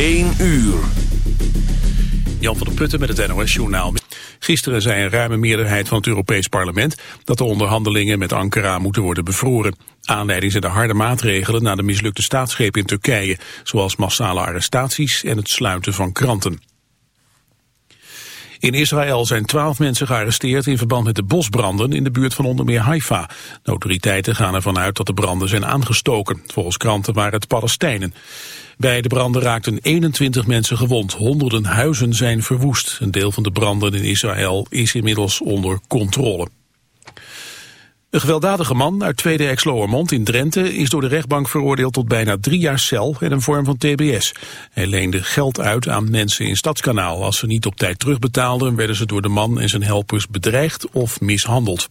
1 uur. Jan van der Putten met het NOS-journaal. Gisteren zei een ruime meerderheid van het Europees Parlement... dat de onderhandelingen met Ankara moeten worden bevroren. Aanleiding zijn de harde maatregelen na de mislukte staatsgreep in Turkije... zoals massale arrestaties en het sluiten van kranten. In Israël zijn twaalf mensen gearresteerd in verband met de bosbranden in de buurt van onder meer Haifa. De autoriteiten gaan ervan uit dat de branden zijn aangestoken. Volgens kranten waren het Palestijnen. Bij de branden raakten 21 mensen gewond. Honderden huizen zijn verwoest. Een deel van de branden in Israël is inmiddels onder controle. Een gewelddadige man uit Tweede Exloermond in Drenthe is door de rechtbank veroordeeld tot bijna drie jaar cel en een vorm van tbs. Hij leende geld uit aan mensen in Stadskanaal. Als ze niet op tijd terugbetaalden werden ze door de man en zijn helpers bedreigd of mishandeld.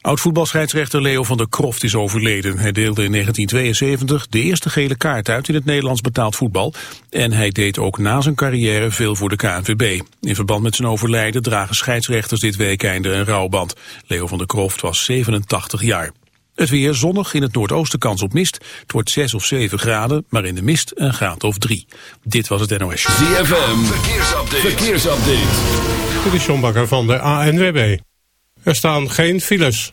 Oud-voetbalscheidsrechter Leo van der Kroft is overleden. Hij deelde in 1972 de eerste gele kaart uit in het Nederlands betaald voetbal. En hij deed ook na zijn carrière veel voor de KNVB. In verband met zijn overlijden dragen scheidsrechters dit weekend een rouwband. Leo van der Kroft was 87 jaar. Het weer zonnig, in het noordoosten kans op mist. Het wordt 6 of 7 graden, maar in de mist een graad of 3. Dit was het NOS. ZFM, verkeersupdate. verkeersupdate. Dit is John Bakker van de ANWB. Er staan geen files.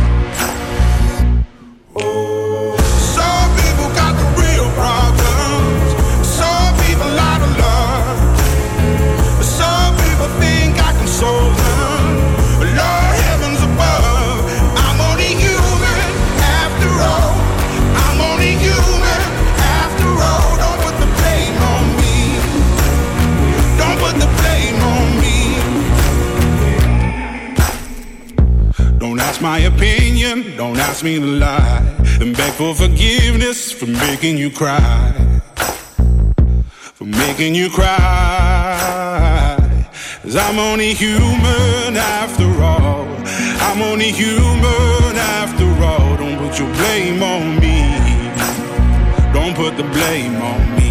Cry. For making you cry. Cause I'm only human after all. I'm only human after all. Don't put your blame on me. Don't put the blame on me.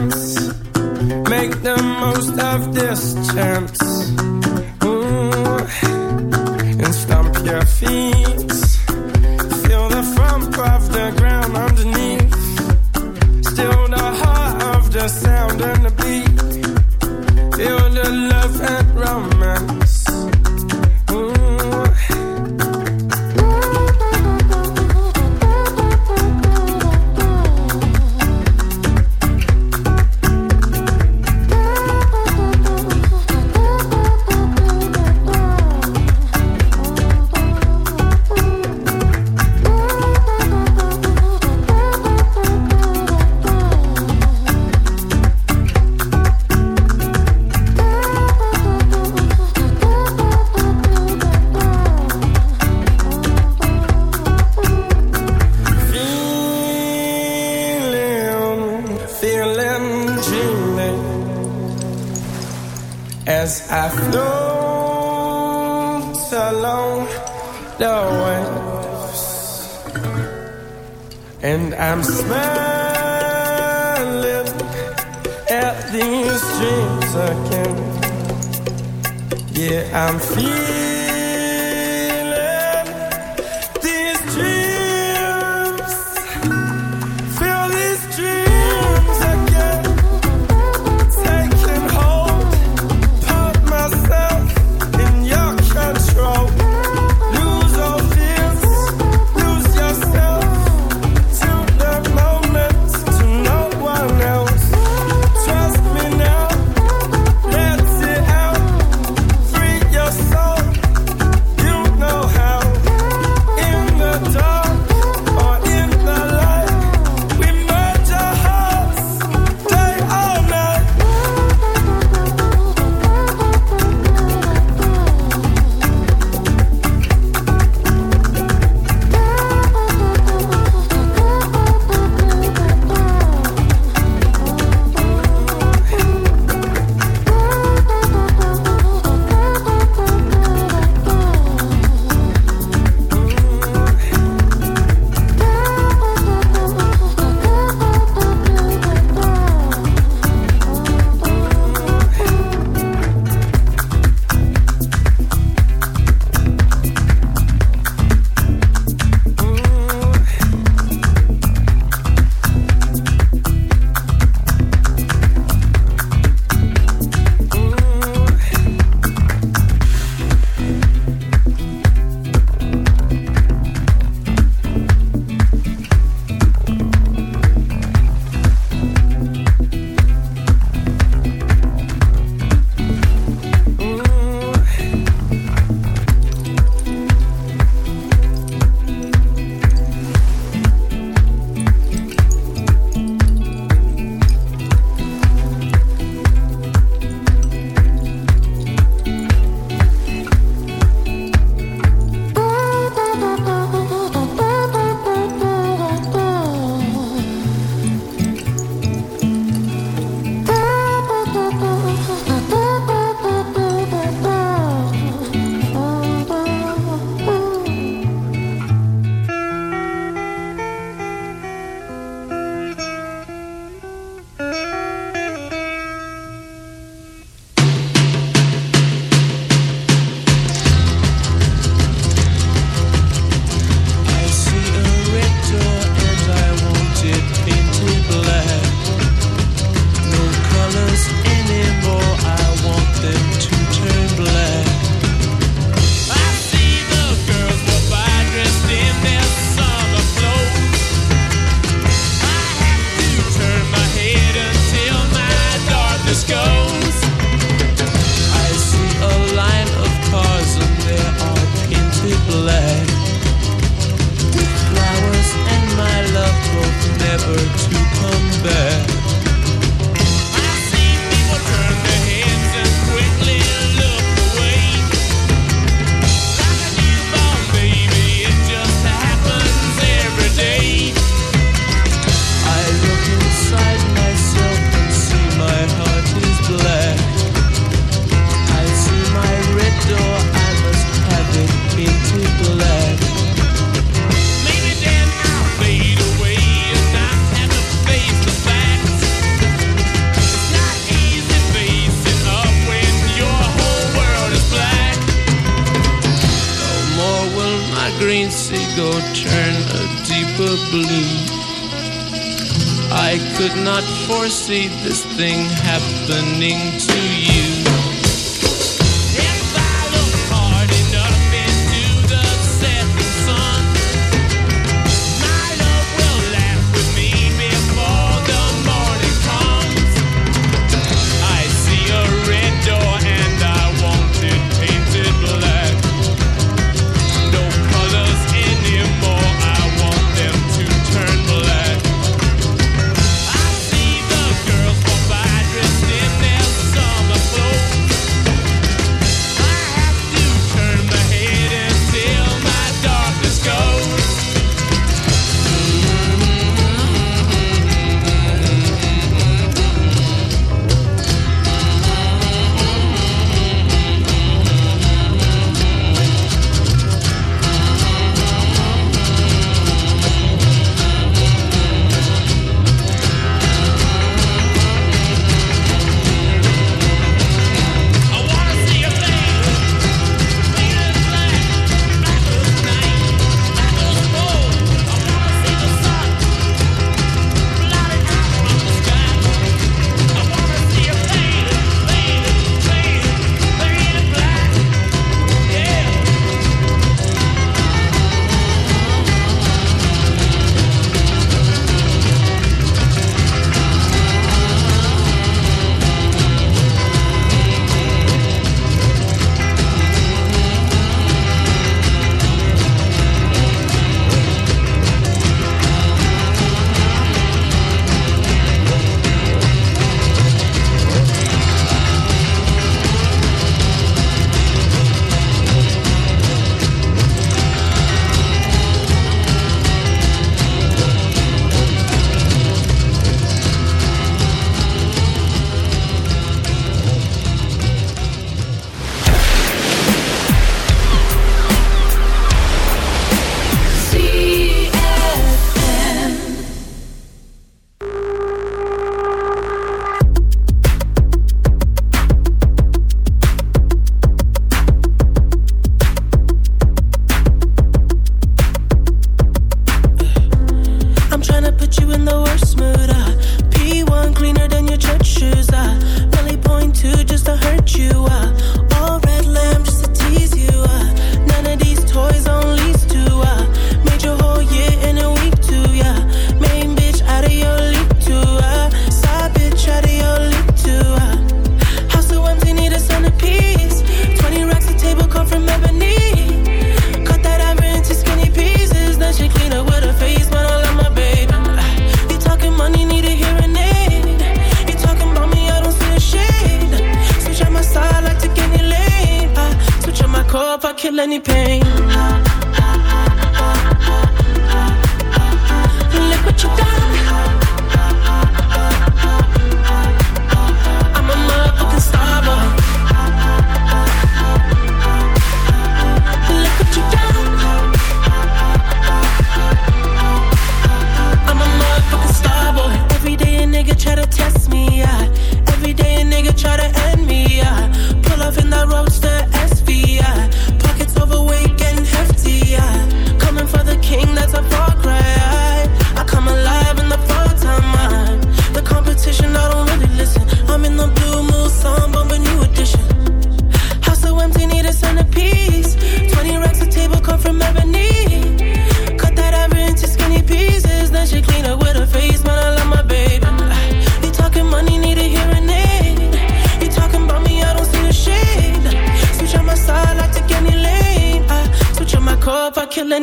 dance. Make the most of this chance. Ooh. And stomp your feet.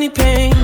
pain.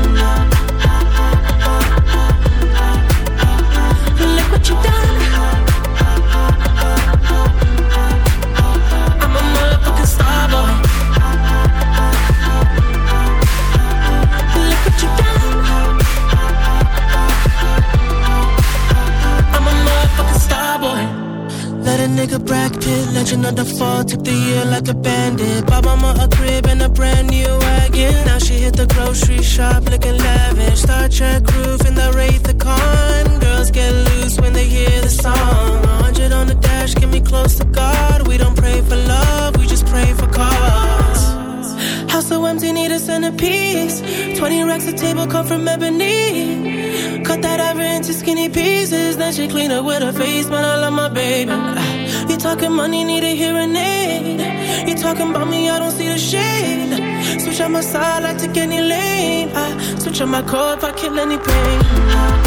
then she clean up with her face, but I love my baby. Uh, you talking money, need a hearing aid. You talking about me, I don't see the shade. Switch on my side, I take any lane. I switch on my core if I kill any pain. Uh,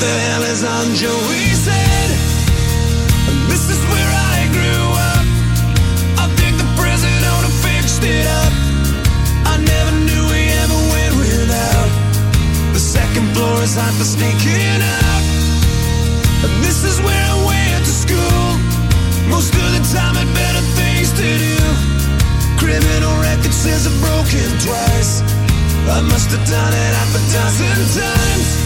the hell is on, He said, This is where I grew up. I think the prison owner fixed it up. I never knew we ever went without. The second floor is hot for sneaking out. And this is where I went to school. Most of the time, had better things to do. Criminal record says I've broken twice. I must have done it half a dozen times.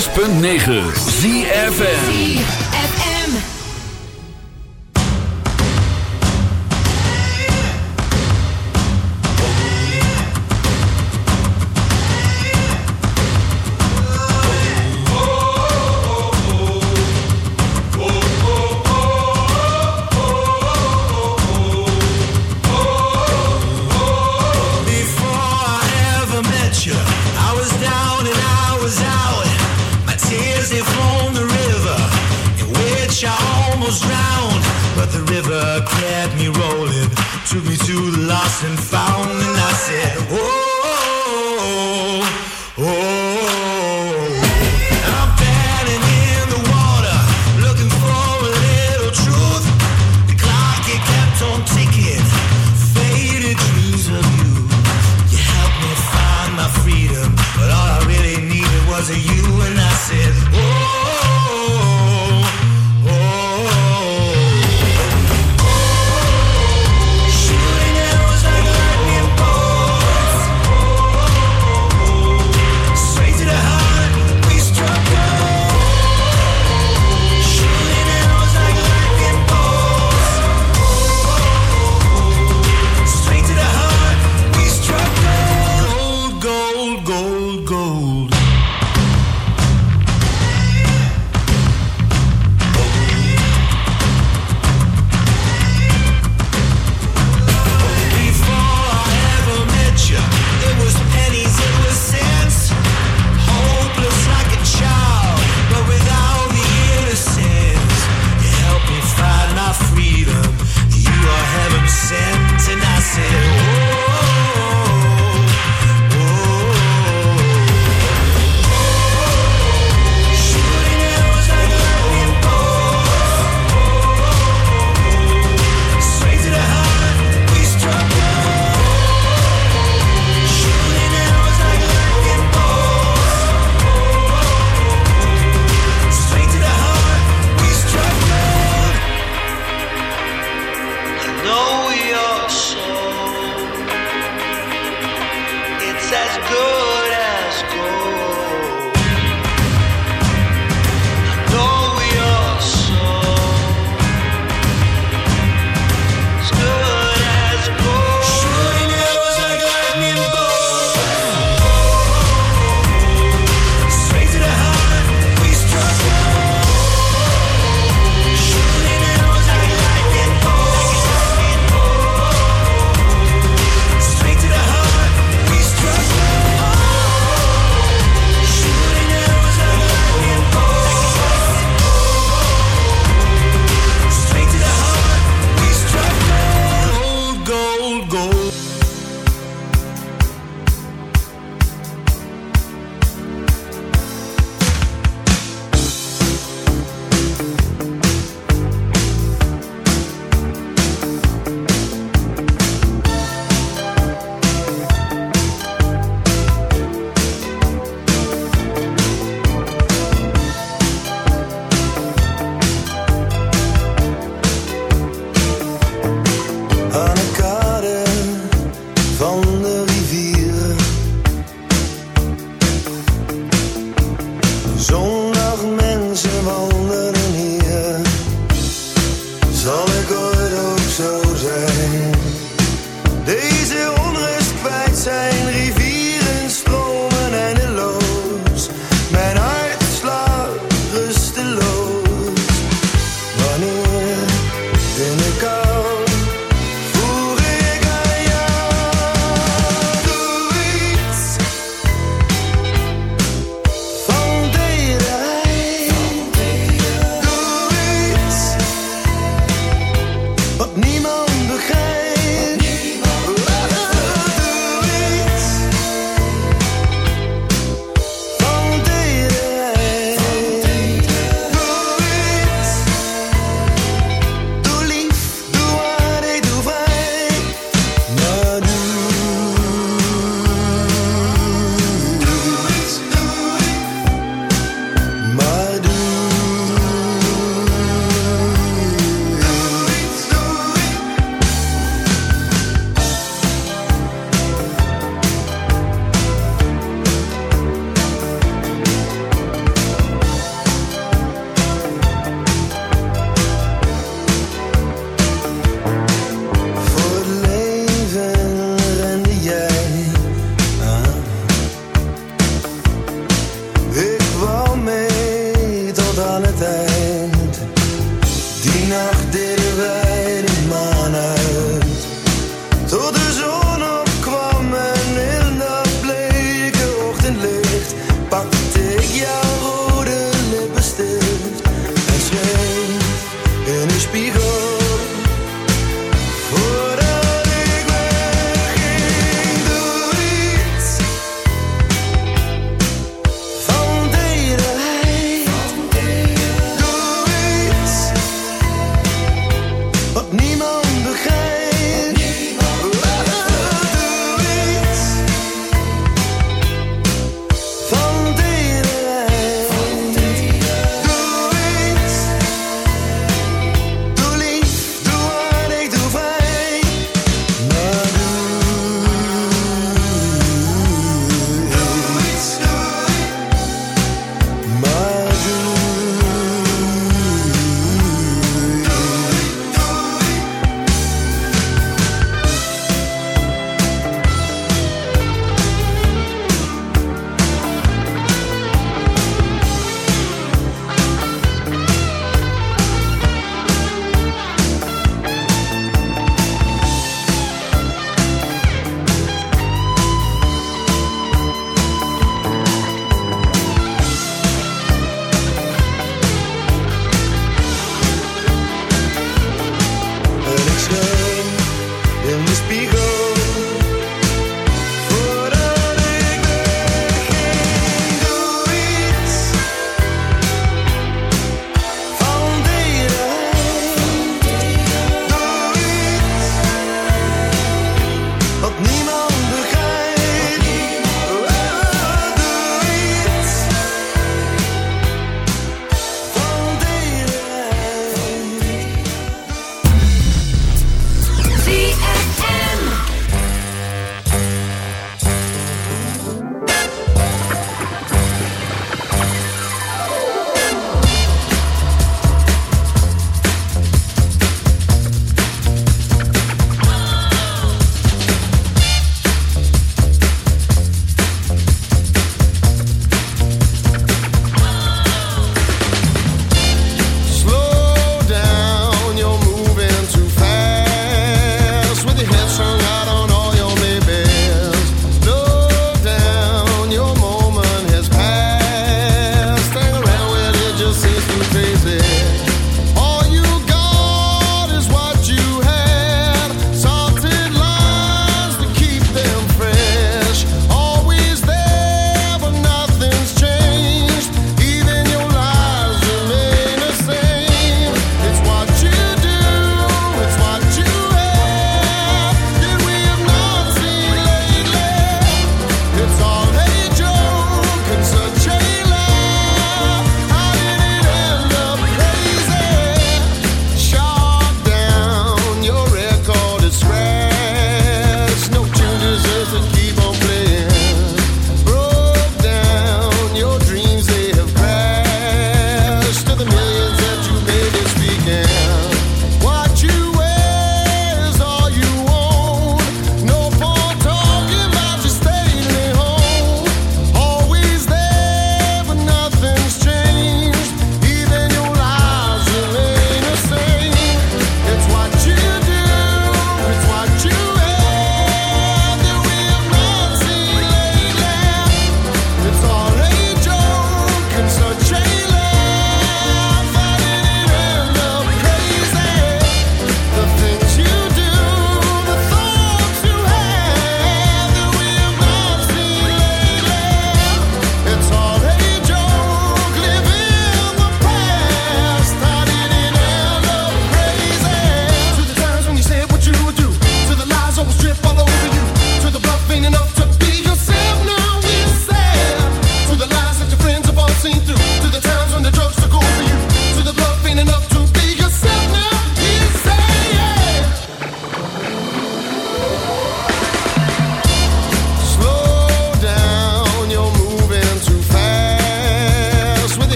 106.9 ZFN rolling took me to the lost and found, and I said, Whoa.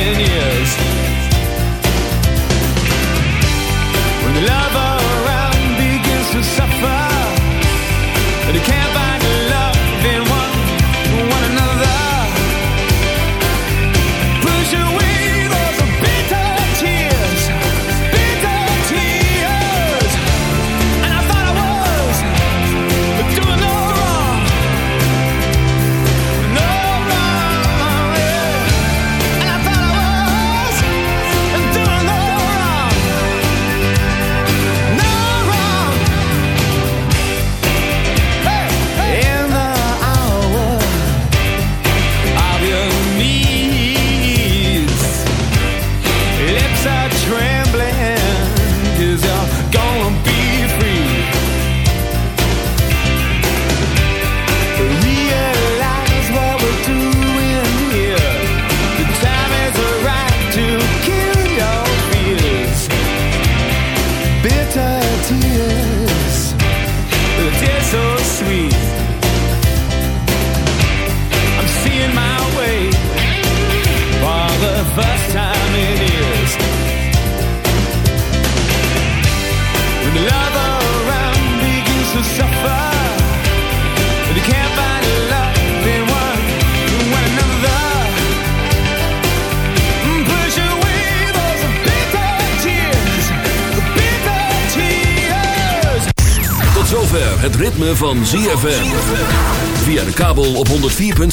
years.